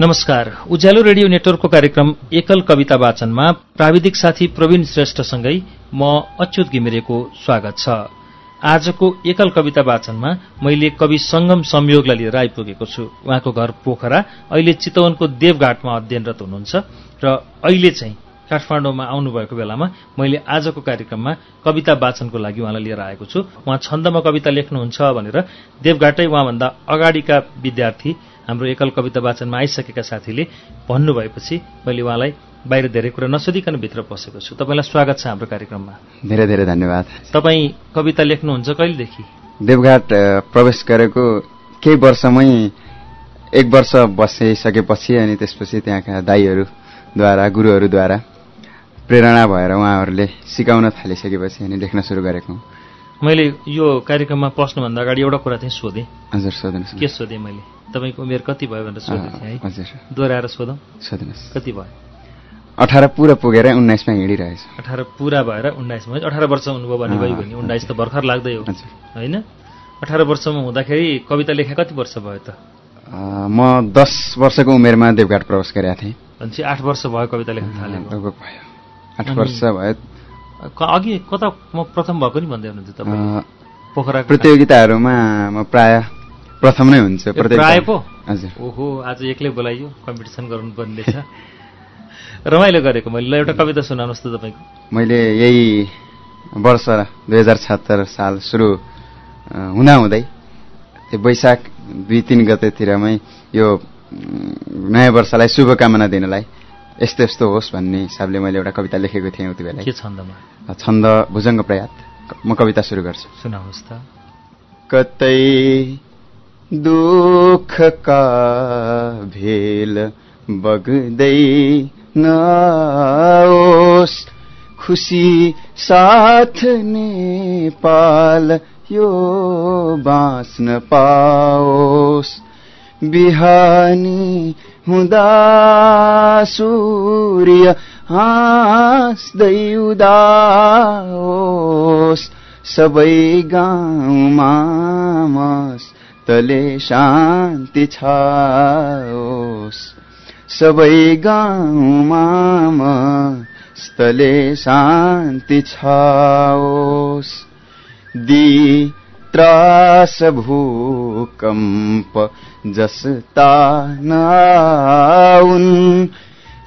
नमस्कार। उज्यालो रेडियो नेटवर्कको कार्यक्रम एकल कविता वाचनमा प्राविधिक साथी प्रवीण श्रेष्ठसँगै म अच्युत घिमिरेको स्वागत छ। आजको एकल कविता वाचनमा मैले कवि संगम संयोगलाई लिएर आइपुगेको छु। उहाँको घर पोखरा अहिले चितवनको देवघाटमा अध्ययनरत हुनुहुन्छ र अहिले चाहिँ काठमाडौँमा आउनुभएको बेलामा मैले आजको कार्यक्रममा कविता वाचनको लागि उहाँलाई लिएर आएको छु। उहाँ छन्दमा कविता लेख्नुहुन्छ भनेर देवघाटै उहाँभन्दा अगाडिका विद्यार्थी हाम्रो एकल कविता वाचनमा आइसकेका साथीले भन्नुभएपछि मैले उहाँलाई बाहिर धेरै कुरा नसोधिकन भित्र पसेको छु। तपाईँलाई स्वागत छ हाम्रो कार्यक्रममा। धेरै धेरै धन्यवाद। तपाईँ कविता लेख्नुहुन्छ कहिलेदेखि? देवघाट प्रवेश गरेको केही वर्षमै एक वर्ष बसिसकेपछि अनि त्यसपछि त्यहाँका दाईहरूद्वारा गुरुहरूद्वारा प्रेरणा भएर उहाँहरूले सिकाउन थालिसकेपछि अनि लेख्न सुरु गरेको मैले यो कार्यक्रममा पस्नुभन्दा अगाडि एउटा कुरा चाहिँ सोधेँ। हजुर सोध्नुहोस् के सोधेँ मैले? तपाईँको उमेर कति भयो भनेर सोधेँ थिएँ है। दोहोऱ्याएर सोधौँ। सोध्नुहोस्। कति भयो? अठार पुरा पुगेर उन्नाइसमा हिँडिरहेछ। अठार पुरा भएर उन्नाइसमा अठार वर्ष हुनुभयो भने भयो भने उन्नाइस त भर्खर लाग्दै हो। होइन? अठार वर्षमा हुँदाखेरि कविता लेखा कति वर्ष भयो त? म दस वर्षको उमेरमा देवघाट प्रवेश गरेका थिएँ। भनेपछि आठ वर्ष भयो कविता लेख्न थालेको। भयो। आठ वर्ष भयो। अघि कता म प्रथम भएको नि भन्दै हुनुहुन्थ्यो तपाईँ? पोखरा प्रतियोगिताहरूमा म प्राय प्रथम नै हुन्छ हजुर। ओहो आज एक्लै बोलाइयो कम्पिटिसन गर्नुपर्ने छ रमाइलो गरेको मैले। ल एउटा कविता सुनाउनुहोस् त तपाईँको। मैले यही वर्ष दुई हजार छहत्तर साल सुरु हुँदाहुँदै त्यो वैशाख दुई तिन गतेतिरमै यो नयाँ वर्षलाई शुभकामना दिनलाई यस्तो यस्तो होस् भन्ने हिसाबले मैले एउटा कविता लेखेको थिएँ उति बेला। छन्दमा? छन्द भुजङ्ग प्रयात। म कविता सुरु गर्छु। सुनाउनुहोस् त। कतै दुःखका भेल बग्दै नओस् खुसी साथ नेपाल यो बाँच्न पाओस्। बिहानी हुँदा सूर्य हाँस्दै उदाओस् सबै गाउँमा मस्तले शान्ति छाओस् सबै गाउँमा मस्तले शान्ति छाओस् दी त्रास भूकम्प जस्ता नआउन्।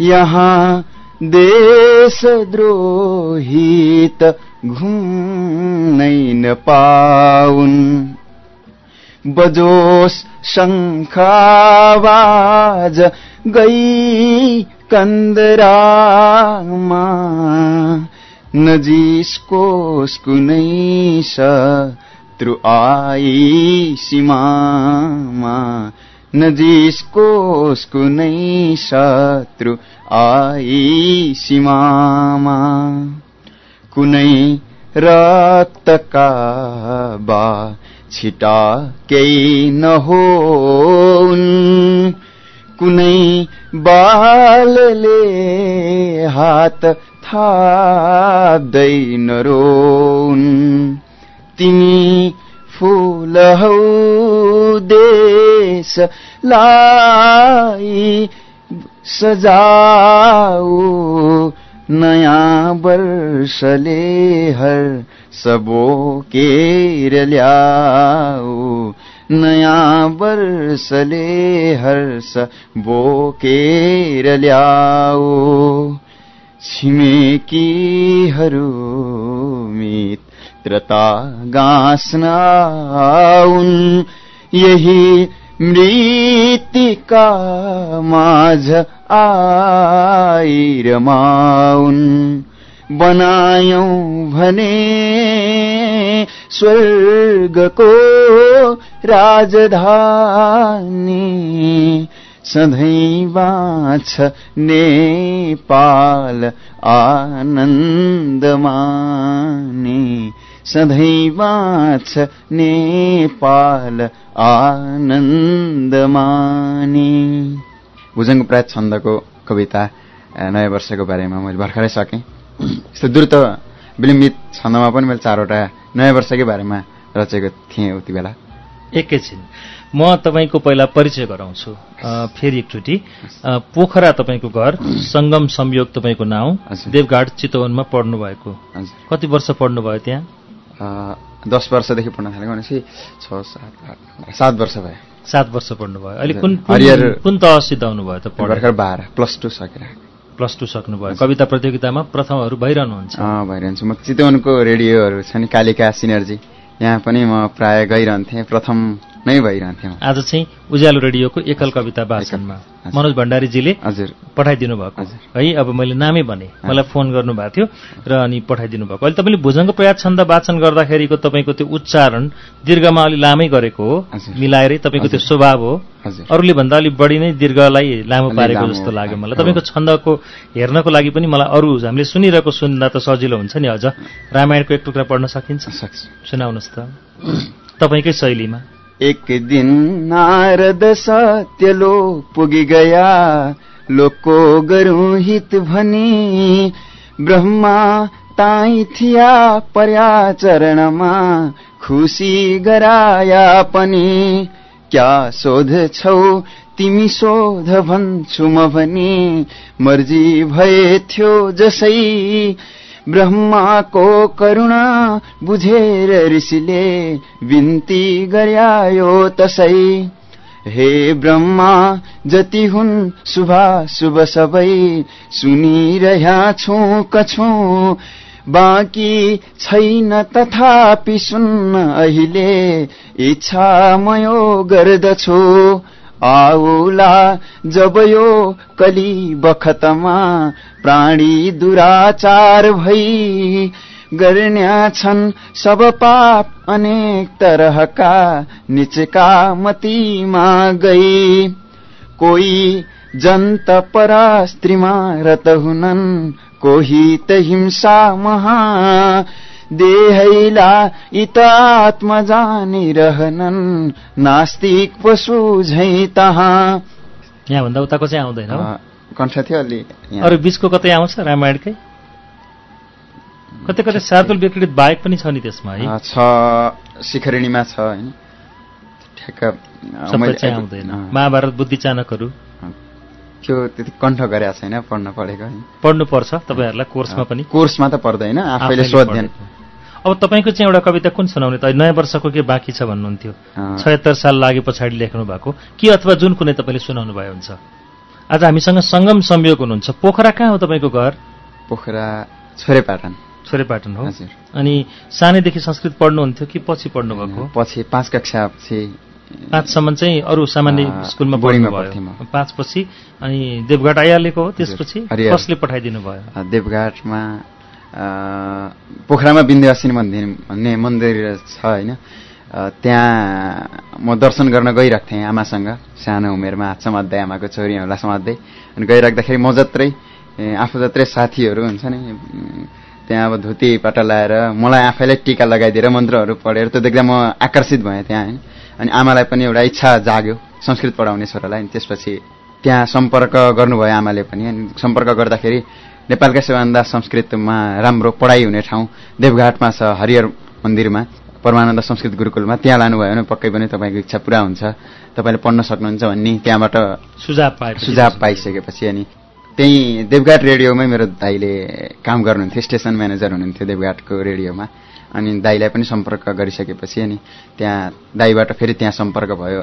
यहाँ देशद्रोही त घुम्नै नपाउन्। बजोस् शङ्खावाज गई कन्दरामा। नजिस्कोस् कुनै शत्रु आई सीमामा नजिस्कोस् कुनै शत्रु आई सीमामा कुनै रक्तका बा छिटा केही नहोन् कुनै बालले हात थाप्दैन रोन् तिमी फुल हौ देशलाई सजाऊ। नयाँ वर्षले हर सबोकेर ल्याऊ नयाँ वर्षले हर्ष बोकेर ल्याऊ छिमेकीहरू मित्रता गाँस्न यही मृतिका माझ आइरमाउन् बनायौं भने स्वर्गको राजधानी सधैँ बाँछ नेपाल आनन्द माने सधैँ बाँछ नेपाल आनन्द माने भुजङ्ग प्राय छन्दको कविता नयाँ वर्षको बारेमा मैले भर्खरै सकेँ। यस्तो द्रुत विलम्बित छन्दमा पनि मैले चारवटा नयाँ वर्षकै बारेमा रचेको थिएँ उति बेला। एकैछिन। म तपाईँको पहिला परिचय गराउँछु। फेरि एकचोटि। पोखरा तपाईँको घर सङ्गम संयोग तपाईँको नाउँ। देवघाट चितवनमा पढ्नु भएको कति वर्ष पढ्नुभयो त्यहाँ? दस वर्षदेखि पढ्न थालेको भनेपछि छ सात आठ सात वर्ष भयो। सात वर्ष पढ्नुभयो। अहिले कुन हरियर कुन तह सिद्धाउनु भयो त भर्खर बाह्र प्लस टू सकेर प्लस टू सक्नुभयो। कविता प्रतियोगितामा प्रथमहरू भइरहनुहुन्छ। भइरहन्छु। म चितवनको रेडियोहरू छ नि कालिका सिनर्जी यहाँ पनि म प्राय गइरहन्थेँ। प्रथम नै भइरहन्थ्यो। आज चाहिँ उज्यालो रेडियोको एकल कविता वाचनमा मनोज भण्डारीजीले हजुर। पठाइदिनु भएको। है अब मैले नामै भने मलाई फोन गर्नुभएको थियो र अनि पठाइदिनु भएको। अहिले तपाईँले भुजङ्ग प्रयास छन्द वाचन गर्दाखेरिको तपाईँको त्यो उच्चारण दीर्घमा अलि लामै गरेको हो। मिलाएरै तपाईँको त्यो स्वभाव हो। अरूले भन्दा अलिक बढी नै दीर्घलाई लामो पारेको जस्तो लाग्यो मलाई। तपाईँको छन्दको हेर्नको लागि पनि मलाई अरू हामीले सुनिरहेको सुन्दा त सजिलो हुन्छ नि अझ। रामायणको एक टुक्रा पढ्न सकिन्छ। सुनाउनुहोस् त। तपाईँकै शैलीमा। एक दिन नारद सत्यलो पुगी गया लोको गरौँ हित भनी ब्रह्मा ताई थिया पर्याचरणमा खुसी गराया पनि। क्या शोध छौ तिमी शोध भन्छु म भनी मर्जी भए थियो जसै ब्रह्माको करुणा बुझेर ऋषिले बिन्ती गर्यायो तसै। हे ब्रह्मा जति हुन् शुभ शुभ सबै सुनिरह्या छु कछु बाँकी छैन तथापि सुन्न अहिले इच्छा मयो गर्दछु। आउला जब यो कली बखतमा प्राणी दुराचार भई गर्न्या छन् सब पाप अनेक तरहका निचका मतीमा गई। कोही जन्त परा स्त्रीमा रत हुनन् कोही त हिंसा महा देहैला इत आत्मा जानिरहनन् नास्तिक पशु झै तहाँ। यहाँभन्दा उताको चाहिँ आउँदैन कण्ठ थियो अलि अरू बिचको कतै आउँछ रामायणकै? कतै कतै शार्दुल विकृत बाहेक पनि छ नि त्यसमा है? छ। शिखरिणीमा छ होइन? महाभारत बुद्धि चानकहरू त्यो त्यति कण्ठ गरेका छैन पढ्न पढेको पढ्नु पर्छ तपाईँहरूलाई कोर्समा पनि। कोर्समा त पर्दैन आफैले सोध्दैन। अब तपाईँको चाहिँ एउटा कविता कुन सुनाउने त? नयाँ वर्षको के बाँकी छ भन्नुहुन्थ्यो। छयत्तर साल लागे पछाडि लेख्नु भएको। कि अथवा जुन कुनै तपाईँले सुनाउनु भयो हुन्छ। आज हामीसँग सङ्गम संयोग हुनुहुन्छ। पोखरा कहाँ हो तपाईँको घर? पोखरा छोरेपाटन। छोरेपाटन हो। अनि सानैदेखि संस्कृत पढ्नुहुन्थ्यो कि पछि पढ्नु भएको पछि पाँच कक्षा पाँचसम्म चाहिँ अरू सामान्य स्कुलमा पढ्नु भयो पाँचपछि अनि देवघाट आइहालेको हो त्यसपछि? कसले पठाइदिनु भयो? देवघाटमा पोखरामा विन्ध्यवासिनी मन्दिर भन्ने मन्दिर छ होइन। त्यहाँ म दर्शन गर्न गइरहेको थिएँ आमासँग सानो उमेरमा हात समात्दै आमाको छोरीहरूलाई समात्दै अनि गइराख्दाखेरि म जत्रै आफू जत्रै साथीहरू हुन्छ नि त्यहाँ अब धुती पाटा लाएर मलाई आफैलाई टिका लगाइदिएर मन्त्रहरू पढेर त्यो देख्दा म आकर्षित भएँ त्यहाँ होइन। अनि आमालाई पनि एउटा इच्छा जाग्यो संस्कृत पढाउने छोरालाई। अनि त्यसपछि त्यहाँ सम्पर्क गर्नुभयो आमाले पनि। अनि सम्पर्क गर्दाखेरि नेपालका सबैभन्दा संस्कृतमा राम्रो पढाइ हुने ठाउँ देवघाटमा छ हरिहर मन्दिरमा परमानन्द संस्कृत गुरुकुलमा। त्यहाँ लानुभयो भने पक्कै पनि तपाईँको इच्छा पुरा हुन्छ। तपाईँले पढ्न सक्नुहुन्छ भन्ने त्यहाँबाट सुझाव पाए सुझाव पाइसकेपछि अनि त्यही देवघाट रेडियोमै मेरो दाईले काम गर्नुहुन्थ्यो स्टेसन म्यानेजर हुनुहुन्थ्यो देवघाटको रेडियोमा। अनि दाईलाई पनि सम्पर्क गरिसकेपछि अनि त्यहाँ दाईबाट फेरि त्यहाँ सम्पर्क भयो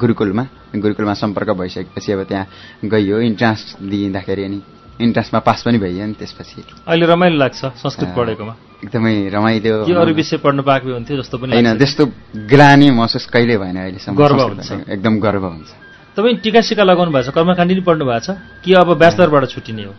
गुरुकुलमा। गुरुकुलमा सम्पर्क भइसकेपछि अब त्यहाँ गइयो। इन्ट्रान्स दिँदाखेरि अनि इन्ट्रान्समा पास पनि भइयो नि त्यसपछि। अहिले रमाइलो लाग्छ संस्कृत पढेकोमा। एकदमै रमाइलो अरू विषय पढ्नु पाएको हुन्थ्यो जस्तो पनि होइन त्यस्तो ग्लानी महसुस कहिले भएन अहिलेसम्म गर्व हुन्छ। एकदम गर्व हुन्छ। तपाईँ टिका सिका लगाउनु भएको छ कर्मकाण्ड नि पढ्नु भएको छ कि अब ब्याचलरबाट छुट्टिने हो?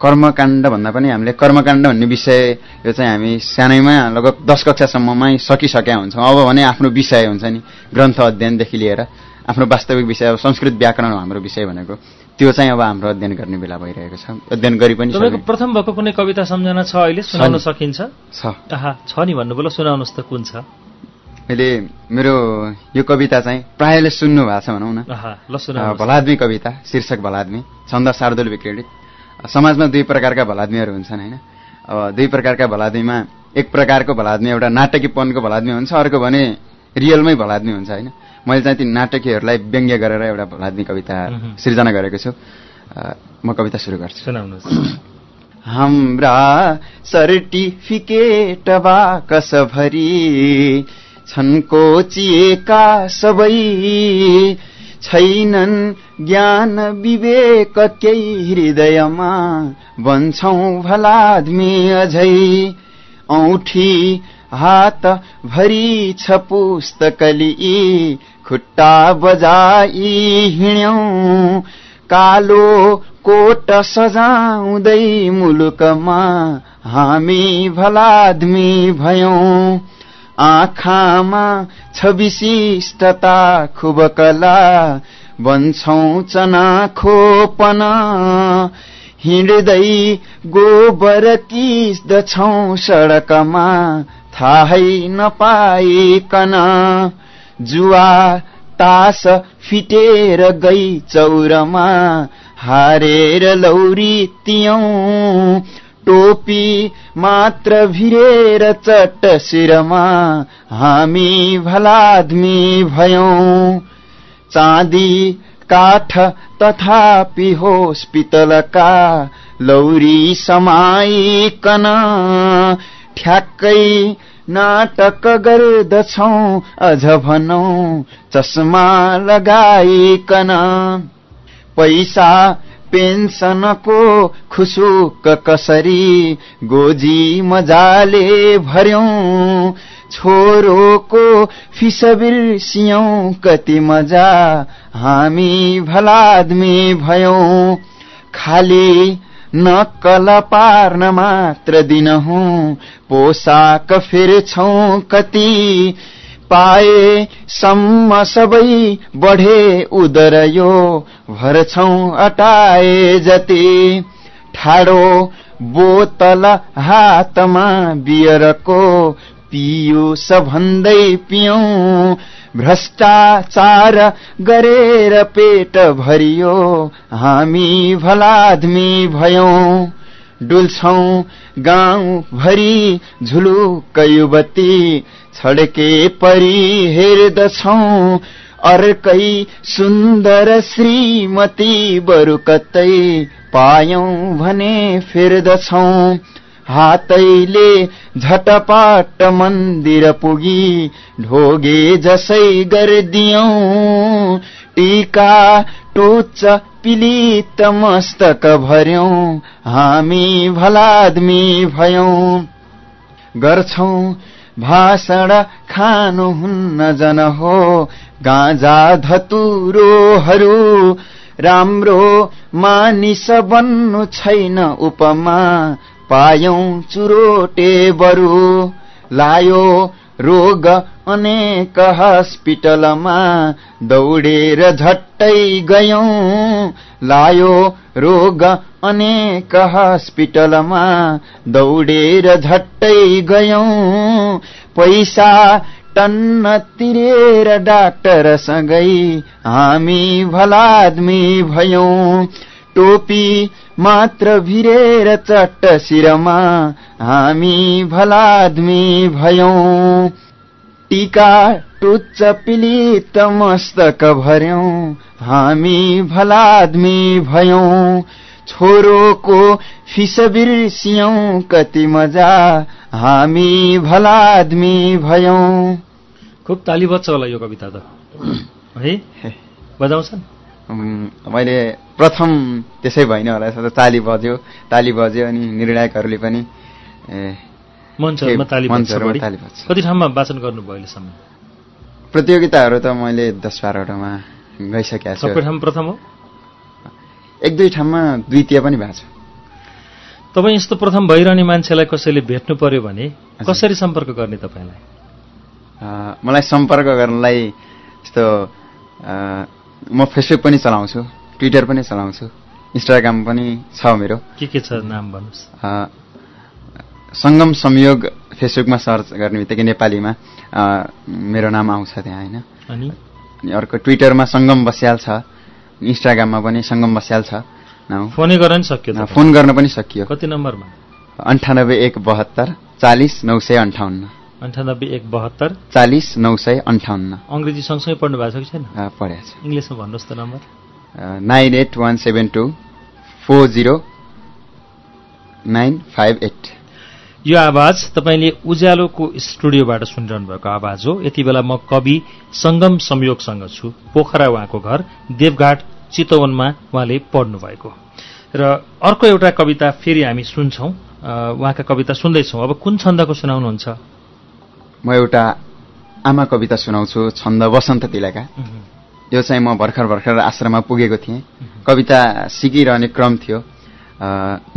कर्मकाण्ड भन्दा पनि हामीले कर्मकाण्ड भन्ने विषय यो चाहिँ हामी सानैमा लगभग दस कक्षासम्ममै सकिसकेका हुन्छौँ। अब भने आफ्नो विषय हुन्छ नि ग्रन्थ अध्ययनदेखि लिएर। आफ्नो वास्तविक विषय अब संस्कृत व्याकरण हो हाम्रो विषय भनेको। त्यो चाहिँ अब हाम्रो अध्ययन गर्ने बेला भइरहेको छ। अध्ययन गरी पनि तपाईँको प्रथम भएको कुनै कविता सम्झना छ अहिले? सुनाउन। सकिन्छ? छ। नि भन्नुभयो सुनाउनुहोस् त कुन छ? मैले मेरो यो कविता चाहिँ प्रायःले सुन्नु भएको छ भनौँ न। भलाद्मी कविता शीर्षक भलाद्मी छन्द शार्दुल विक्रीडित। समाजमा दुई प्रकारका भलाद्मीहरू हुन्छन् होइन? अब दुई प्रकारका भलाद्मीमा एक प्रकारको भलाद्मी एउटा नाटकीपनको भलाद्मी हुन्छ अर्को भने रियलमै भलाद्मी हुन्छ होइन? मैले चाहिँ ती नाटकीहरूलाई व्यङ्ग्य गरेर एउटा भलाद्मी कविता। सृजना गरेको छु। म कविता सुरु गर्छु। सुनाउनुहोस्। हाम्रा सर्टिफिकेट बाकसभरि छन् कोचिएका सबै। छैनन् ज्ञान विवेक केही हृदयमा। बन्छौ भलाद्मी अझै। औठी हात भरि छ पुस्तकली खुट्टा बजाई हिँड्यौं। कालो कोट सजाउँदै मुलुकमा हामी भलाद्मी भयौं। आँखामा छ विशिष्टता खुब कला बन्छौं चनाखोपन हिँड्दै गोबर किस्दछौं सडकमा थाहै नपाइकन। जुवा तास फिटेर गई चौरमा। हारेर लौरी तियौं। टोपी मात्र भिरेर चट्ट शिरमा। हामी भलाद्मी भयौं। चाँदी काठ तथापि होस् पितलका लौरी समाइकन। ठ्याक्कै नाटक गर्दछौ अझ भनौ चस्मा लगाइकन। पैसा पेन्सनको खुसुक कसरी गोजी मजाले भर्यौं छोरोको फिस बिर्सियौं कति मजा हामी भलाद्मी भयौं। खाली नक्कल पार्न मात्र दिनहुँ पोसाक फिर्छौं कति। पाए सम्म सबै बढे उदर यो भर्छौं अटाए जति। ठाडो बोतल हातमा बियरको पियुस भन्दै पियौं। भ्रष्टाचार गरेर पेट भरियो। हामी भलाद्मी भयौं। डुल्छौं गाउँ भरि झुलुक युवती। छड्के परि हेर्दछौं अर्कै सुन्दर श्रीमती। बरु कतै पायौं भने फिर्दछौं। हातैले झटपाट मन्दिर पुगी ढोगे जसै गरिदियौं। टीका टोच पिलित मस्तक भर्यौं। हामी भलाद्मी भयौं। गर्छौं भाषण खानुहुन्न जन हो। गाँजा धतुरोहरू राम्रो मानिस बन्नु छैन उपमा। पायौं चुरोटे बरु। लायो रोग अनेक हस्पिटलमा। दौडेर झट्टै गयौं। लायो रोग अनेक हस्पिटलमा। दौडेर झट्टै गयौं। पैसा टन्न तिरेर डाक्टरसँगै हामी भलाद्मी भयौं। टोपी मात्र भिरेर चट्ट शिरमा हामी भलाद्मी भयौं। टीका टुच्च पिलित मस्तक भर्यौं हामी भलाद्मी भयौं। छोरोको फिस बिर्सियौं कति मजा हामी भलाद्मी भयौं। खुब ताली बज्छ होला यो कविता त। है? बजाउँछन्? मैले प्रथम त्यसै भइन होला यसो त ताली बज्यो ताली बज्यो अनि निर्णायकहरूले पनि। कति ठाउँमा वाचन गर्नुभयो अहिलेसम्म? प्रतियोगिताहरू त मैले दस बाह्रवटामा गइसकेको छु। सबै ठाउँ प्रथम हो? एक दुई ठाउँमा द्वितीय पनि भएको छ। तपाईँ यस्तो प्रथम भइरहने मान्छेलाई कसैले भेट्नु पर्यो भने। कसरी सम्पर्क गर्ने तपाईँलाई? मलाई सम्पर्क गर्नलाई यस्तो म फेसबुक पनि चलाउँछु ट्विटर पनि चलाउँछु इन्स्टाग्राम पनि छ मेरो। के के छ नाम भन्नुहोस्। सङ्गम संयोग फेसबुकमा सर्च गर्ने बित्तिकै नेपालीमा मेरो नाम आउँछ त्यहाँ होइन? अनि? अनि अर्को ट्विटरमा सङ्गम बस्याल छ इन्स्टाग्राममा पनि सङ्गम बस्याल छ। फोनै गर्न सक्यो। फोन गर्न पनि सकियो। कति नम्बरमा? अन्ठानब्बे एक बहत्तर चालिस नौ सय अन्ठाउन्न। अन्ठानब्बे एक बहत्तर। चालिस नौ सय अन्ठाउन्न। अङ्ग्रेजी सँगसँगै पढ्नु भएको छ कि छैन? अ, पढेको छ। इङ्ग्लिसमा भन्नुहोस् त number. Nine eight one seven two four zero nine five eight. यो आवाज तपाईँले उज्यालोको स्टुडियोबाट सुनिरहनु भएको आवाज हो। यति बेला म कवि सङ्गम संयोगसँग छु। पोखरा उहाँको घर देवघाट चितवनमा उहाँले पढ्नु भएको र अर्को एउटा कविता फेरि हामी सुन्छौँ। उहाँका कविता सुन्दैछौँ। अब कुन छन्दको सुनाउनुहुन्छ? म एउटा आमा कविता सुनाउँछु छन्द वसन्त तिलका। यो चाहिँ म भर्खर भर्खर आश्रममा पुगेको थिएँ। कविता सिकिरहने क्रम थियो।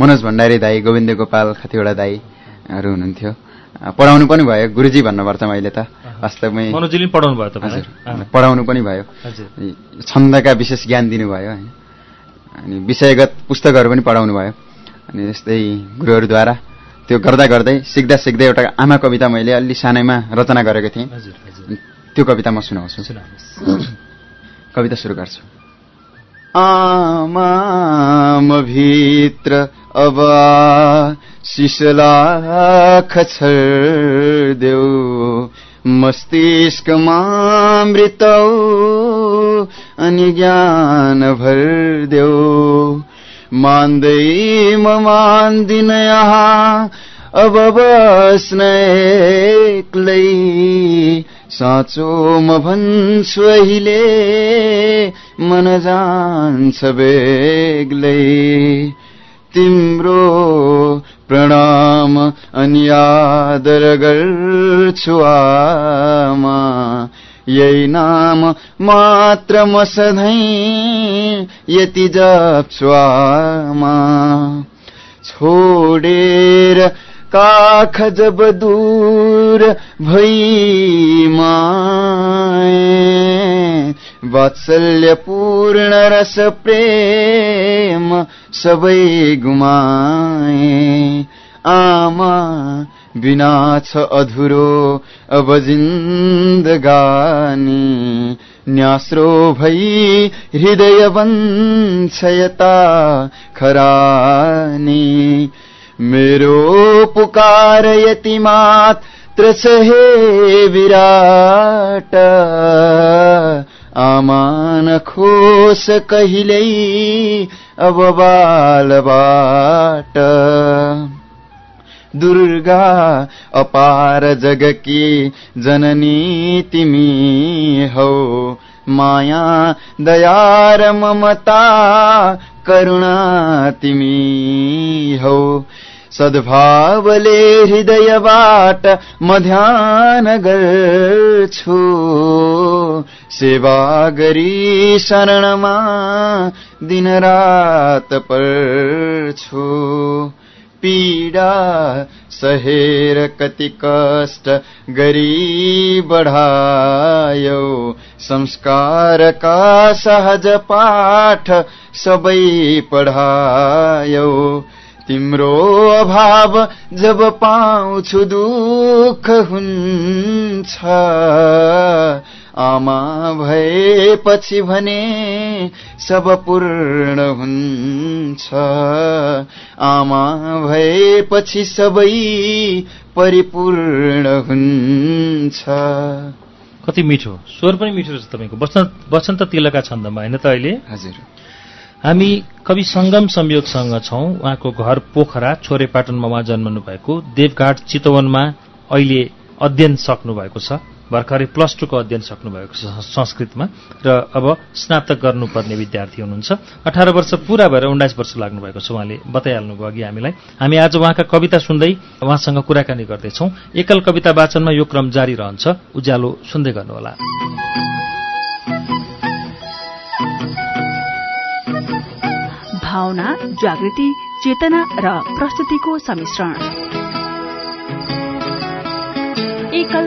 मनोज भण्डारी दाई गोविन्द गोपाल कतिवटा दाईहरू हुनुहुन्थ्यो। पढाउनु पनि भयो गुरुजी भन्नुपर्छ मैले त। वास्तवमै पढाउनु भयो हजुर। पढाउनु पनि भयो। छन्दका विशेष ज्ञान दिनुभयो होइन। अनि विषयगत पुस्तकहरू पनि पढाउनु भयो। अनि यस्तै गुरुहरूद्वारा त्यो गर्दा गर्दै सिक्दा सिक्दै एउटा आमा कविता मैले अलि सानैमा रचना गरेको थिएँ। त्यो कविता म सुनाउँछु। कविता सुरु गर्छु। आमाम भित्र अब शिशलाख देऊ मस्तिष्कमा मृतौ अनि ज्ञान भर देऊ। मान्दै म मान्दिन यहाँ अब बस्न एक्लै साँचो म भन्छु अहिले मन जान्छ बेग्लै तिम्रो प्रणाम अनि आदर गर्छु आमा। यही नाम मात्र म यति जप्छु आमा छोडेर काख जब दूर भई माए। वात्सल्य पूर्ण रस प्रेम सबै गुमाए। आमा बिना छ अधुरो अब जिन्दगानी। न्यास्रो भई हृदय बन्छ यता खरानी। मेरो पुकार यति मात्र विराट। आमा नखोस कहिल्यै अब बालबाट। दुर्गा अपार जगकी जननी तिमी हौ माया दया र ममता करुणा तिमी हौ सद्भावले हृदयबाट म ध्यान गर्छु सेवा गरी शरणमा दिनरात पर्छु पीडा सहेर कति कष्ट गरी बढायो। संस्कारका सहज पाठ सबै पढायो। तिम्रो अभाव जब पाउँछु दुःख हुन्छ। आमा भएपछि भने सब पूर्ण हुन्छ। आमा भएपछि सबै परिपूर्ण हुन्छ। कति मिठो। स्वर पनि मिठो छ तपाईँको। बसन्त बसन्त तिलका छन्दमा होइन त अहिले? हजुर। हामी कवि सङ्गम संयोगसँग छौँ। उहाँको घर पोखरा छोरेपाटनमा उहाँ जन्मनु भएको देवघाट चितवनमा अहिले अध्ययन सक्नु भएको छ। भर्खरै प्लस टूको अध्ययन सक्नु भएको छ संस्कृतमा। र अब स्नातक गर्नुपर्ने विद्यार्थी हुनुहुन्छ। अठार वर्ष पूरा भएर उन्नाइस वर्ष लाग्नु भएको छ उहाँले बताइहाल्नुभयो अघि हामीलाई। हामी आज उहाँका कविता सुन्दै उहाँसँग कुराकानी गर्दैछौँ। एकल कविता वाचनमा यो क्रम जारी रहन्छ। उज्यालो सुन्दै गर्नुहोला। भावना जागृति चेतना र प्रस्तुतिको सम्मिश्रण एकल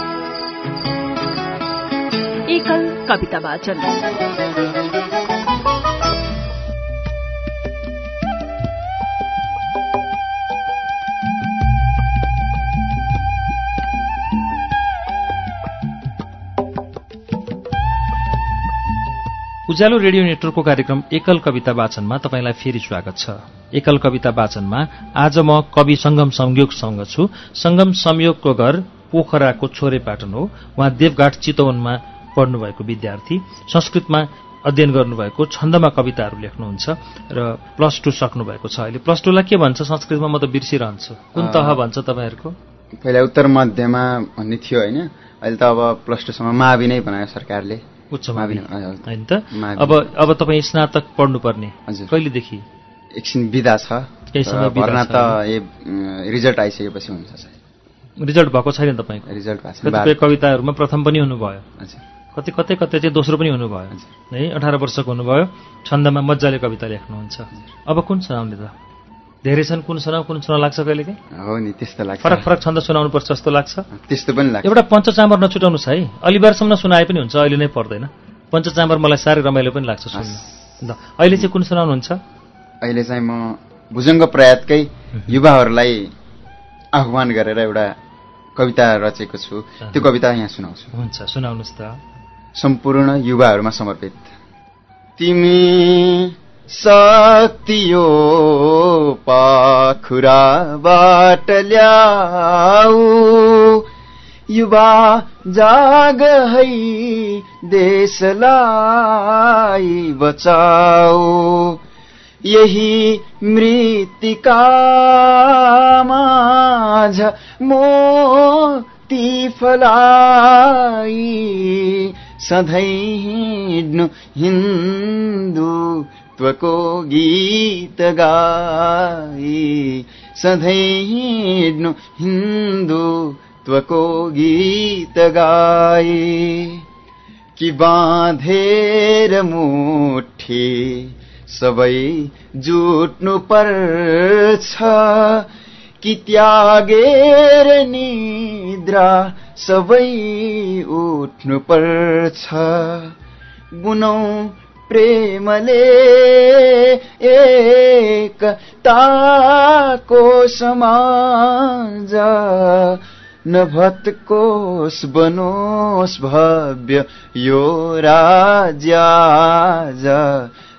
कविता वाचन उज्यालो रेडियो नेटवर्कको कार्यक्रम एकल कविता वाचनमा तपाईँलाई फेरि स्वागत छ। एकल कविता वाचनमा आज म कवि संगम संयोगसँग छु। संगम संयोगको घर पोखराको छोरे पाटन हो। उहाँ देवघाट चितवनमा पढ्नुभएको विद्यार्थी संस्कृतमा अध्ययन गर्नुभएको छन्दमा कविताहरू लेख्नुहुन्छ र प्लस टू सक्नुभएको छ। अहिले प्लस टूलाई के भन्छ? संस्कृतमा म त बिर्सिरहन्छु। कुन तह भन्छ तपाईँहरूको? पहिला उत्तर मध्यमा भन्ने थियो होइन। अहिले त अब प्लस टूसम्म मावि नै बनायो सरकारले। उच्च हजुर। होइन त। अब अब तपाईँ स्नातक पढ्नुपर्ने। कहिलेदेखि? एकछिन बिदा छ। त रिजल्ट आइसकेपछि हुन्छ। रिजल्ट भएको छैन तपाईँको? रिजल्ट भएको छ कविताहरूमा प्रथम पनि हुनुभयो। हजुर। कति कतै कतै चाहिँ दोस्रो पनि हुनुभयो। है अठार वर्षको हुनुभयो। छन्दमा मजाले कविता लेख्नुहुन्छ। अब कुन सुनाउने त? धेरै छन् कुन सुनाऊ कुन सुनाउ लाग्छ कहिले काहीँ हो नि त्यस्तो लाग्छ। फरक फरक छन्द सुनाउनु पर्छ जस्तो लाग्छ। त्यस्तो पनि लाग्छ। एउटा पञ्चचामर नछुटाउनुहोस् है। अलिबारसम्म सुनाए पनि हुन्छ अहिले नै पर्दैन। पञ्चचामर मलाई साह्रै रमाइलो पनि लाग्छ सुन्नु। ल अहिले चाहिँ कुन सुनाउनुहुन्छ अहिले चाहिँ म भुजङ्ग प्रयातकै युवाहरूलाई आह्वान गरेर एउटा कविता रचेको छु। त्यो कविता यहाँ सुनाउँछु। हुन्छ सुनाउनुहोस् त। सम्पूर्ण युवाहरूमा समर्पित। तिमी शक्तियो पाखुराबाट ल्याऊ। युवा जाग है देशलाई बचाऊ। यही मृत्तिकामाझ मोती फलाई सधैँ हिँड्नु हिन्दुत्वको गीत गाई। सधैँ हिँड्नु हिन्दुत्वको गीत गाई। कि बाँधेर मुठी सबै जुट्नु पर्छ। कि त्यागेर निद्रा सबै उठ्नु पर्छ बुनौ प्रेमले एक ताको समाज नभत्कोस बनोस् भव्य यो राज्य आज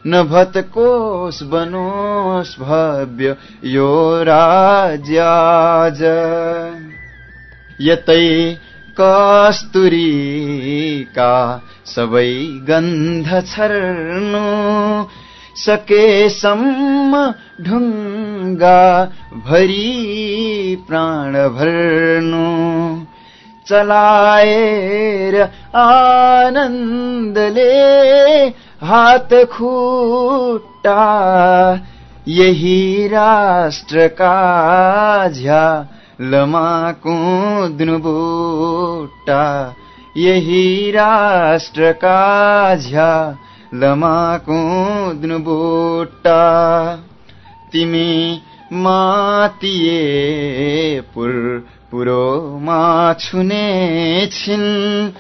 नभत्कोस बनोस् भव्य यो राज्य आज यतै कस्तुरीका सबै गन्ध छर्नु सकेसम्म ढुङ्गा भरी प्राण भर्नु चलाएर आनन्दले हात खुट्टा यही राष्ट्रका झ्या लमा यही राष्ट्रका झ्या लमा तिमी मातिए पुर पुरोमा छुने छिन्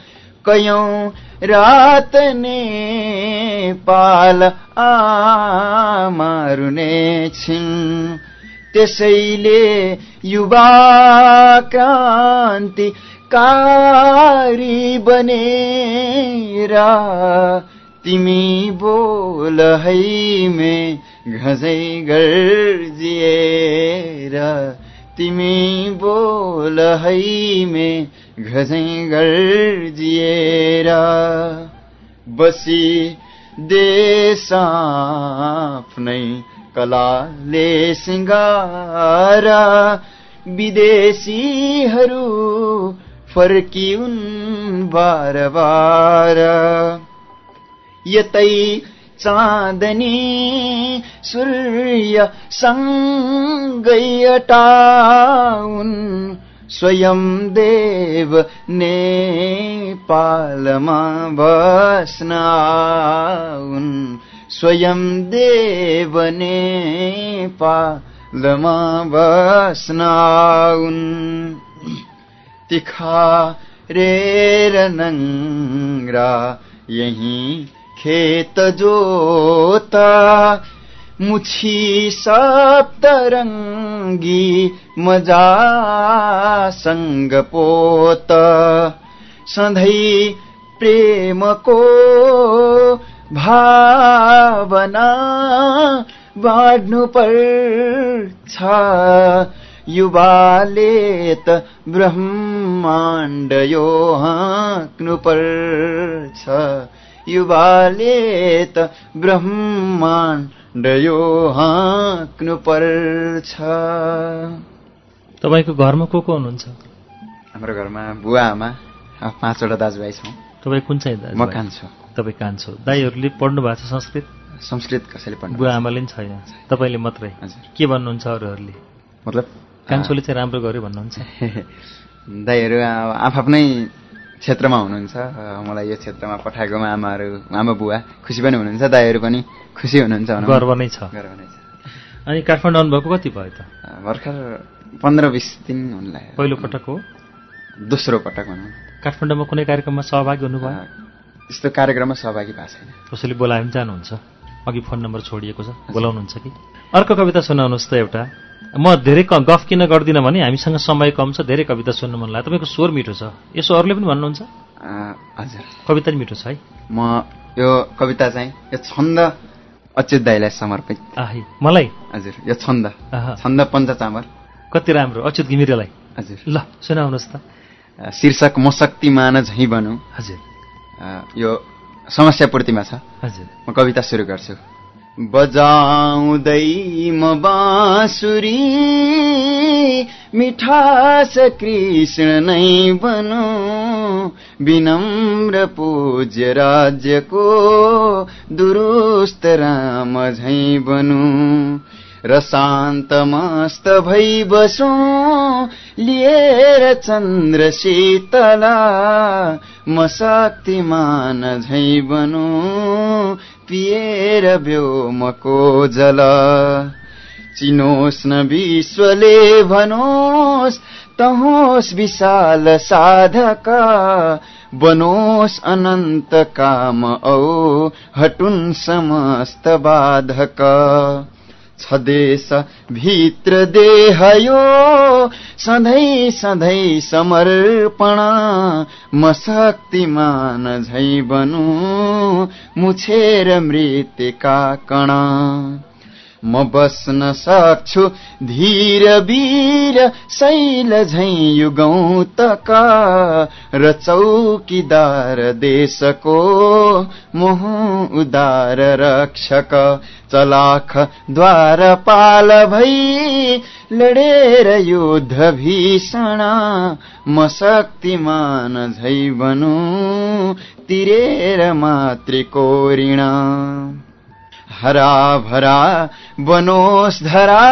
कयौं रात नेपाल आमारुने छिन्। त्यसैले युवा क्रान्ति कारी बनेर तिमी बोल है मे घझै गर्जिएर। तिमी बोल है मे घझै गर्जिएर। बसी देश आफ्नै कलाले सिङ्गार विदेशीहरू फर्किउन् बार बार। यतै चाँदनी सूर्य सँगै अटाउन् स्वयं देव नेपालमा बस्न आउन्। स्वयं देव नेपालमा बस्न आउन् तिखारेर नङ्ग्रा यही खेत जोता। मुछी सप्तरङ्गी मजासँग पोत। सधैँ प्रेमको भावना बाँड्नु पर्छ। युवाले त ब्रह्माण्ड यो हाँक्नु पर्छ। युवाले त ब्रह्माण्ड यो हाँक्नु पर्छ। तपाईँको घरमा को को हुनुहुन्छ? हाम्रो घरमा बुवा आमा पाँचवटा दाजुभाइ छौँ। तपाईँ कुन चाहिँ म दाजुभाइ? तपाईँ कान्छो दाईहरूले पढ्नु भएको छ संस्कृत? संस्कृत कसैले पढ्नु बुवा आमाले पनि छैन तपाईँले मात्रै। के भन्नुहुन्छ अरूहरूले? मतलब कान्छोले चाहिँ राम्रो गर्यो भन्नुहुन्छ। दाईहरू आफ्नै क्षेत्रमा हुनुहुन्छ। मलाई यो क्षेत्रमा पठाएकोमा आमाहरू आमा बुवा खुसी पनि हुनुहुन्छ दाईहरू पनि खुसी हुनुहुन्छ। गर्व नै छ। गर्व नै छ। अनि काठमाडौँ आउनुभएको कति भयो त? भर्खर पन्ध्र बिस दिन हुन लाग्यो पहिलो पटक हो? दोस्रो पटक भनौँ। काठमाडौँमा कुनै कार्यक्रममा सहभागी हुनुभयो? यस्तो कार्यक्रममा सहभागी भएको छैन। कसैले बोलायो भने जानुहुन्छ। अघि फोन नम्बर छोडिएको छ। बोलाउनुहुन्छ कि? अर्को कविता सुनाउनुहोस् त एउटा। म धेरै गफ किन गर्दिनँ भने हामीसँग समय कम छ। धेरै कविता सुन्नु मन लाग्यो। तपाईँको स्वर मिठो छ। यसो अरूले पनि भन्नुहुन्छ? हजुर। कविता पनि मिठो छ है। म यो कविता चाहिँ यो छन्द अच्युत दाईलाई समर्पित मलाई? हजुर यो छन्द। छन्द पञ्चचामर। कति राम्रो। अच्युत घिमिरेलाई। हजुर। ल सुनाउनुहोस् त। शीर्षक म शक्तिमान झैँ बनौँ। हजुर। यो समस्या पूर्तिमा छ। हजुर। म कविता सुरु गर्छु। बजाउँदै म बाँसुरी मिठास कृष्ण नै बनौँ विनम्र पूज्य राज्यको दुरुस्त राम झैँ बनौँ र शान्त मस्त भई बसौँ लिएर चन्द्र शीतला म शक्तिमान झैँ बनौँ पिएर व्योमको जल चिनोस् न विश्वले भनोस् तहोस् विशाल साधक। बनोस् अनन्त काम औ हटुन् समस्त बाधक। छदेश भित्र देह यो सधैँ सधैँ समर्पण म शक्तिमान झै बनु मुछेर मृत्यका कण। म बस्न सक्छु धीर वीर शैल झै युगौँ तका र चौकीदार देशको मोह उदार रक्षक चलाख द्वारपाल भई लडेर युद्ध भीषण म शक्तिमान झै बनु तिरेर मातृको ऋण हरा भरा बनोस् धरा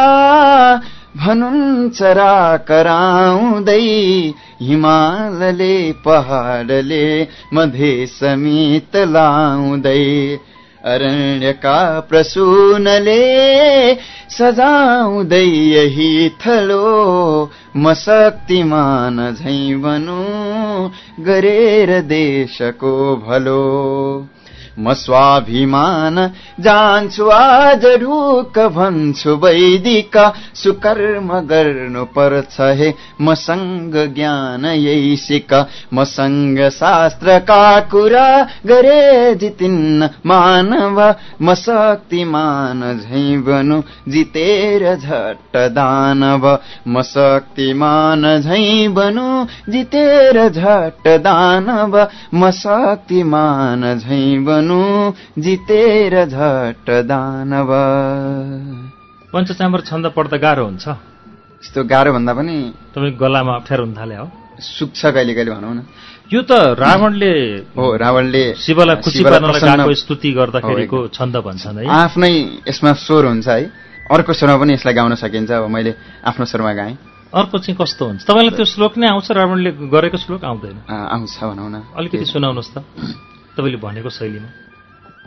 भनुन् चरा कराउँदै हिमालले पहाडले मधे समेत लाउँदै अरण्यका प्रसूनले सजाउँदै यही थलो म शक्तिमान झै बनु गरेर देशको भलो। म स्वाभिमान जान्छु आज ढुक भन्छु वैदिक। सुकर्म गर्नु पर्छ हे मसँग ज्ञान यही सिक मसँग शास्त्रका कुरा गरे जितिन्न मानव। म शक्तिमान झै बनु जितेर झट्ट दानव। म शक्तिमान झै बनु जितेर झट्ट दानव। म शक्तिमान झै बनु जितेर झट्ट दानव। पञ्चचामर छन्द पढ्दा गाह्रो हुन्छ। यस्तो गाह्रो भन्दा पनि तपाईँको गलामा अप्ठ्यारो हुन थाल्यो हो। सुक्छ कहिले कहिले भनौँ न। यो त रावणले हो रावणले शिवलाई खुसी पार्नलाई गएको स्तुति गर्दाखेरिको छन्द भन्छन् है। आफ्नै यसमा स्वर हुन्छ है। अर्को स्वरमा पनि यसलाई गाउन सकिन्छ। अब मैले आफ्नो स्वरमा गाएँ। अर्को चाहिँ कस्तो हुन्छ? तपाईँलाई त्यो श्लोक नै आउँछ? रावणले गरेको श्लोक आउँदैन। आउँछ भनौँ न। अलिकति सुनाउनुहोस् त। तपाईँले भनेको शैलीमा।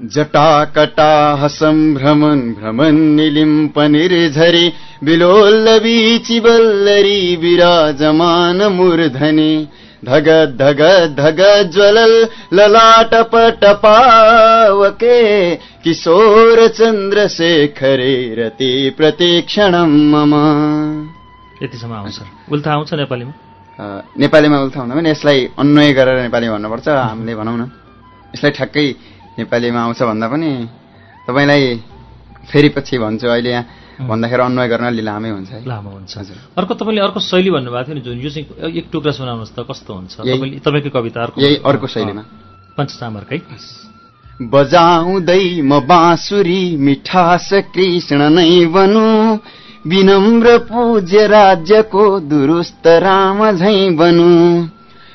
जटाकटाह सम्भ्रमन् भ्रमन् निलिम्प निर्झरि विलोल्लवी चिबल्लरी विराजमान मूर्धनि। धग धग धग ज्वलल ललाटपट पावके किशोर चन्द्रशेखरे रति प्रतिक्षणम् मम। यतिसम्म आउँछ उल्था आउँछ नेपालीमा? नेपालीमा उल्थाउन भने यसलाई अन्वय गरेर नेपालीमा भन्नुपर्छ हामीले भनौँ न। यसलाई ठ्याक्कै नेपालीमा आउँछ भन्दा पनि तपाईँलाई फेरि पछि भन्छु अहिले यहाँ भन्दाखेरि अन्वय गर्न अलि लामै हुन्छ लामो हुन्छ। हजुर। अर्को तपाईँले अर्को शैली भन्नुभएको थियो नि जुन यो चाहिँ एक टुक्रा सुनाउनुहोस् त कस्तो हुन्छ? तपाईँकै कविता अर्को यही अर्को शैलीमा। पञ्चचामरकै बजाउँदै म बाँसुरी मिठास कृष्ण नै बनु विनम्र पूज्य राज्यको दुरुस्त राम झै बनु।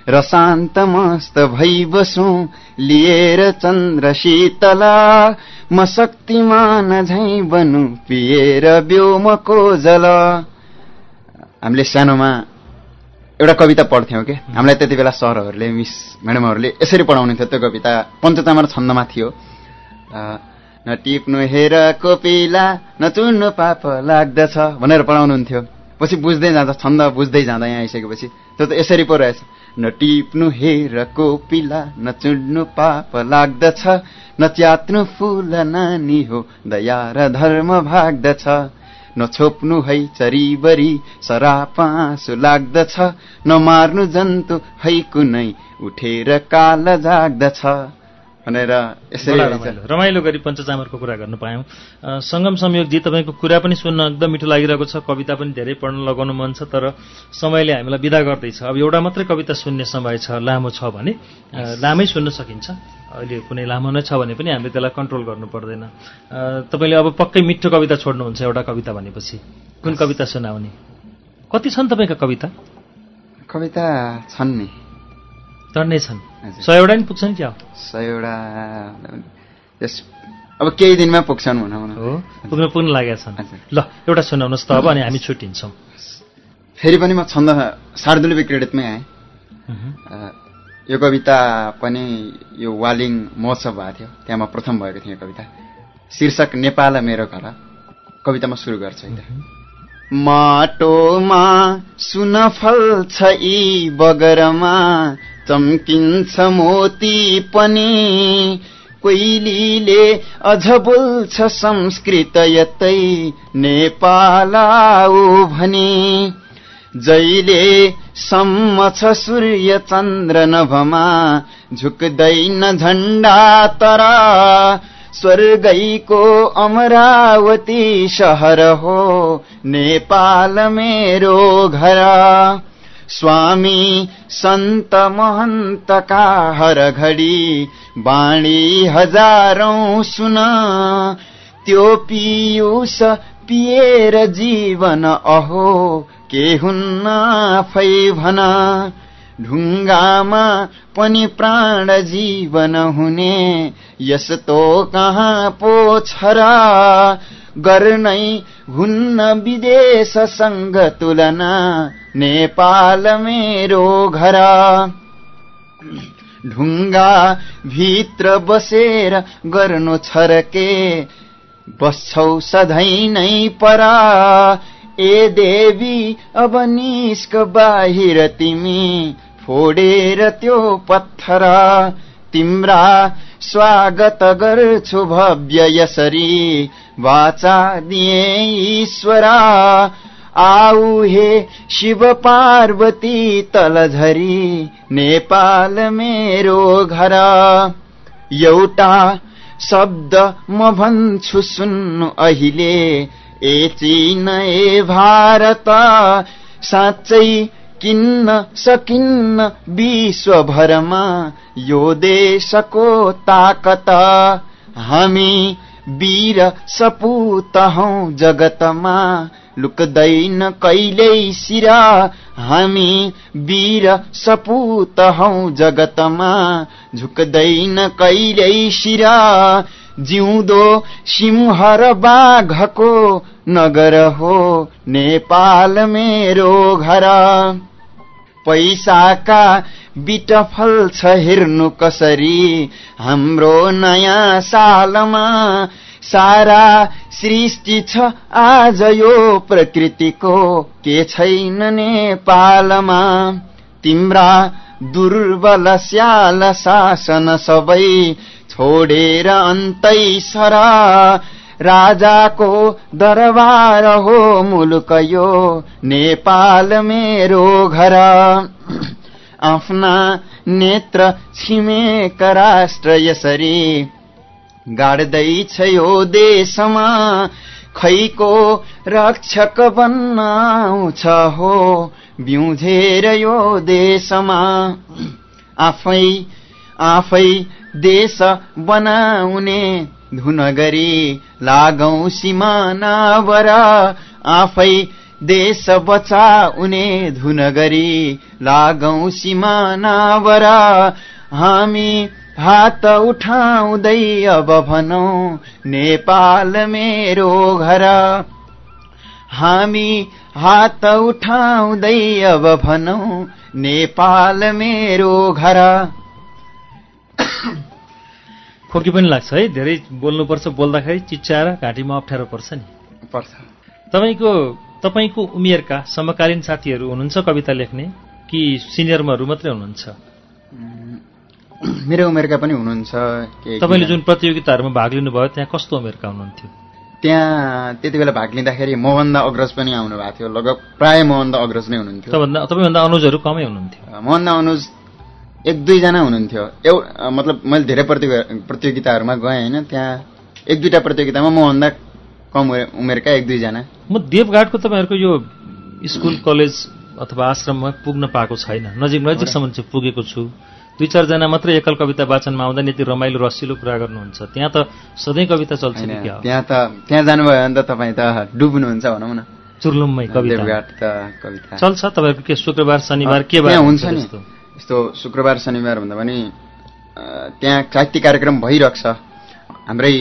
र शान्त मस्त भई बसौँ लिएर चन्द्र शीतला म शक्तिमान झै बनु पिएर व्योमको जल। हामीले सानोमा एउटा कविता पढ्थ्यौँ कि? हामीलाई त्यति बेला सरहरूले मिस म्याडमहरूले यसरी पढाउनुहुन्थ्यो। त्यो कविता पञ्चचामर छन्दमा थियो। अ, नटिप्नु हेर कोपिला नचुन्नु पाप लाग्दछ भनेर पढाउनुहुन्थ्यो। पछि बुझ्दै जाँदा छन्द बुझ्दै जाँदा यहाँ आइसकेपछि त्यो त यसरी पो रहेछ। नटिप्नु हेर कोपिला नचुन्नु पाप लाग्दछ नच्यात्नु फुल नानी हो दया र धर्म भाग्दछ। नछोप्नु है चरीबरी सराप आँसु लाग्दछ नमार्नु जन्तु है कुनै उठेर काल जाग्दछ। भनेर यसरी। रमाइलो। गरी पञ्चचामरको कुरा गर्न पायौँ। सङ्गम संयोगजी तपाईँको कुरा पनि सुन्न एकदम मिठो लागिरहेको छ कविता पनि धेरै पढ्न लगाउनु मन छ तर समयले हामीलाई विदा गर्दैछ। अब एउटा मात्रै कविता सुन्ने समय छ लामो छ भने लामै सुन्न सकिन्छ। अहिले कुनै लामो नै छ भने पनि हामीले त्यसलाई कन्ट्रोल गर्नु पर्दैन। तपाईँले अब पक्कै मिठो कविता छोड्नुहुन्छ एउटा कविता भनेपछि। कुन कविता सुनाउने? कति छन् तपाईँका कविता? कविता छन् नि। टन्नै छन्। सयवटा नि पुग्छन् क्या? सयवटा अब केही दिनमा पुग्छन् भनौँ न हो पुग्न पुग्न लागेका छन्। ल एउटा सुनाउनुहोस् त अब अनि हामी छुट्टिन्छौँ। फेरि पनि म छन्द शार्दुल क्रेडिटमै आएँ। यो कविता पनि यो वालिङ महोत्सव भएको थियो। त्यहाँ म प्रथम भएको थिएँ यो कविता। शीर्षक नेपाल मेरो घर। कवितामा सुरु गर्छु माटोमा सुन फल्छ यी बगरमा चम्किन्छ मोती पनि। कोइलीले अझ बोल्छ संस्कृत यतै नेपालाऊ भनी। जैले सम्म छ सूर्य चन्द्र नभमा झुक्दैन झण्डा तर। स्वर्गैको अमरावती सहर हो नेपाल मेरो घर। स्वामी सन्त महन्तका हर घडी बाणी हजारौं सुन। त्यो पियुष पिएर जीवन अहो के हुन्न आफै भन। ढुङ्गामा पनि प्राण जीवन हुने। यस्तो कहाँ पो छ र गर्नै हुन्न विदेशसँग तुलना। नेपाल मेरो घर। ढुङ्गा भित्र बसेर गर्नु छ र के बस्छौ सधैँ नै परा। ए देवी अब निस्क बाहिर तिमी। फोडेर त्यो पत्थर। तिम्रा स्वागत गर्छु भव्य यसरी। वाचा दिए ईश्वरा। आऊ हे शिव पार्वती तलझरी। नेपाल मेरो घर। एउटा शब्द म भन्छु सुन्नु अहिले। ए चीन ए भारत। साँच्चै किन्न सकिन्न विश्वभरमा यो देशको ताकत। हामी वीर सपूत हौ जगतमा लुक्दैन कहिल्यै सिरा हामी वीर सपूत हौ जगतमा झुक्दैन कहिल्यै शिरा। जिउँदो सिंह र बाघको नगर हो नेपाल मेरो घर पैसाका बिटफल छ हेर्नु कसरी? हाम्रो नयाँ सालमा सारा सृष्टि छ आज यो प्रकृतिको। के छैन नेपालमा? तिम्रा दुर्बल स्याल शासन सबै छोडेर अन्तै सरा राजाको दरबार हो मुलुक यो नेपाल मेरो घर। आफ्ना नेत्र छिमेक राष्ट्र यसरी गाड्दैछ यो देशमा खैको रक्षक बन्न आउँछ हो बिउझेर यो देशमा। आफै आफै देश बनाउने धुन गरी लागौ सिमानावर आफै देश बचाउने धुन गरी लागौ सिमानावर हामी हात उठाउँदै अब भनौ नेपाल मेरो घर। हामी हात उठाउँदै अब भनौ नेपाल मेरो घर। खोकी पनि लाग्छ है धेरै बोल्नुपर्छ बोल्दाखेरि चिच्याएर घाँटीमा अप्ठ्यारो पर्छ नि। पर्छ। तपाईँको तपाईँको उमेरका समकालीन साथीहरू हुनुहुन्छ कविता लेख्ने? कि सिनियरमाहरू मात्रै हुनुहुन्छ? मेरो उमेरका पनि हुनुहुन्छ के- तपाईँले जुन प्रतियोगिताहरूमा भाग लिनुभयो त्यहाँ कस्तो उमेरका हुनुहुन्थ्यो? त्यहाँ त्यति बेला भाग लिँदाखेरि मभन्दा अग्रज पनि आउनु भएको थियो लगभग प्राय मभन्दा अग्रज नै हुनुहुन्थ्यो। तपाईँभन्दा अनुजहरू कमै हुनुहुन्थ्यो। मभन्दा अनुज एक दुईजना हुनुहुन्थ्यो। एउ मतलब मैले धेरै प्रतियो प्रतियोगिताहरूमा गएँ होइन त्यहाँ एक दुईवटा प्रतियोगितामा मभन्दा कम उमे- उमेरका एक दुईजना। म देवघाटको तपाईँहरूको यो स्कुल कलेज अथवा आश्रममा पुग्न पाएको छैन। नजिक नजिकसम्म चाहिँ पुगेको छु। दुई चारजना मात्रै एकल कविता वाचनमा आउँदा नि यति रमाइलो रसिलो कुरा गर्नुहुन्छ। त्यहाँ त सधैँ कविता चल्छ? त्यहाँ त त्यहाँ जानुभयो भने त तपाईँ त डुब्नुहुन्छ भनौँ न। चुर्लुम्मै कविता। देवघाट त कविता। चल्छ तपाईँहरूको के शुक्रबार शनिबार के बार हुन्छ नि। यस्तो? शुक्रबार शनिबार भन्दा पनि त्यहाँ साहित्य कार्यक्रम भइरहेको छ। हाम्रै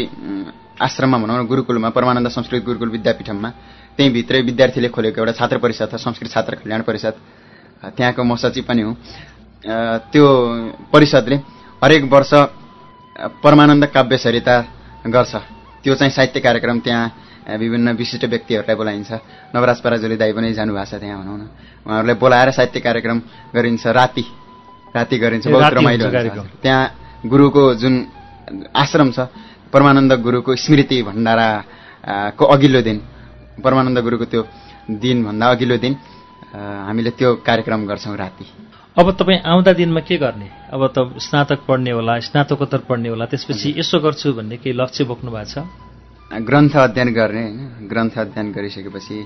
आश्रममा भनौँ न गुरुकुलमा परमानन्द संस्कृत गुरुकुल विद्यापीठममा त्यहीँ भित्रै विद्यार्थीले खोलेको एउटा छात्र परिषद छ संस्कृत छात्र कल्याण परिषद। त्यहाँको म सचिव पनि हुँ। त्यो परिषदले हरेक वर्ष परमानन्द काव्य सरिता गर्छ। त्यो चाहिँ साहित्य कार्यक्रम त्यहाँ विभिन्न विशिष्ट व्यक्तिहरूलाई बोलाइन्छ। नवराज पराजुली दाई पनि जानुभएको छ त्यहाँ भनौँ न। उहाँहरूलाई बोलाएर साहित्य कार्यक्रम गरिन्छ राति। राति गरिन्छ बहुत रमाइलो। त्यहाँ गुरुको जुन आश्रम छ परमानन्द गुरुको स्मृति भण्डारा अ, को अघिल्लो दिन परमानन्द गुरुको त्यो दिनभन्दा अघिल्लो दिन हामीले त्यो कार्यक्रम गर्छौँ राति। अब तपाईँ आउँदा दिनमा के गर्ने? अब त स्नातक पढ्ने होला स्नातकोत्तर पढ्ने होला त्यसपछि यसो गर्छु भन्ने केही लक्ष्य बोक्नु भएको छ? ग्रन्थ अध्ययन गर्ने होइन। ग्रन्थ अध्ययन गरिसकेपछि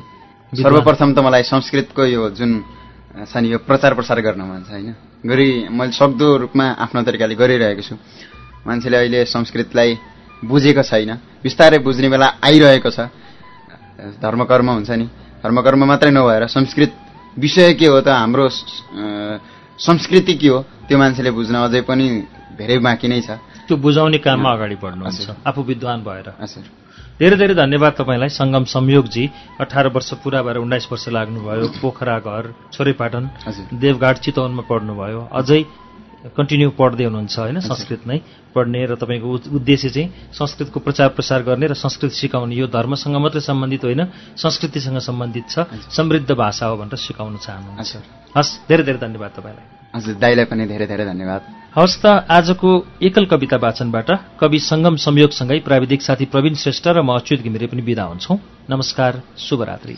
सर्वप्रथम त मलाई संस्कृतको यो जुन अ, छ नि यो प्रचार प्रसार गर्न मन छ होइन? गरी मैले सक्दो रूपमा आफ्नो तरिकाले गरिरहेको छु। मान्छेले अहिले संस्कृतलाई बुझेको छैन। बिस्तारै बुझ्ने बेला आइरहेको छ। धर्मकर्म हुन्छ नि। धर्मकर्म मात्रै नभएर संस्कृत विषय के हो त हाम्रो संस्कृति के हो त्यो मान्छेले बुझ्न अझै पनि धेरै बाँकी नै छ। त्यो बुझाउने काममा अगाडि बढ्नुहुन्छ। आफू विद्वान भएर। हजुर। धेरै धेरै धन्यवाद तपाईँलाई। सङ्गम संयोगजी अठार वर्ष पुरा भएर उन्नाइस वर्ष लाग्नुभयो। पोखरा घर छोरेपाटन देवघाट चितवनमा पढ्नुभयो अझै कन्टिन्यू पढ्दै हुनुहुन्छ होइन? संस्कृत नै पढ्ने र तपाईँको उद- उद्देश्य चाहिँ संस्कृतको प्रचार प्रसार गर्ने र संस्कृत सिकाउने यो धर्मसँग मात्रै सम्बन्धित होइन? संस्कृतिसँग सम्बन्धित छ समृद्ध भाषा हो भनेर सिकाउन चाहनुहुन्छ। हस् धेरै धेरै धन्यवाद तपाईँलाई। हजुर दाईलाई पनि धेरै धेरै धन्यवाद। हवस् त आजको एकल कविता वाचनबाट कवि सङ्गम संयोगसँगै प्राविधिक साथी प्रवीण श्रेष्ठ र म अच्युत घिमिरे पनि विदा हुन्छौं। नमस्कार शुभरात्रि।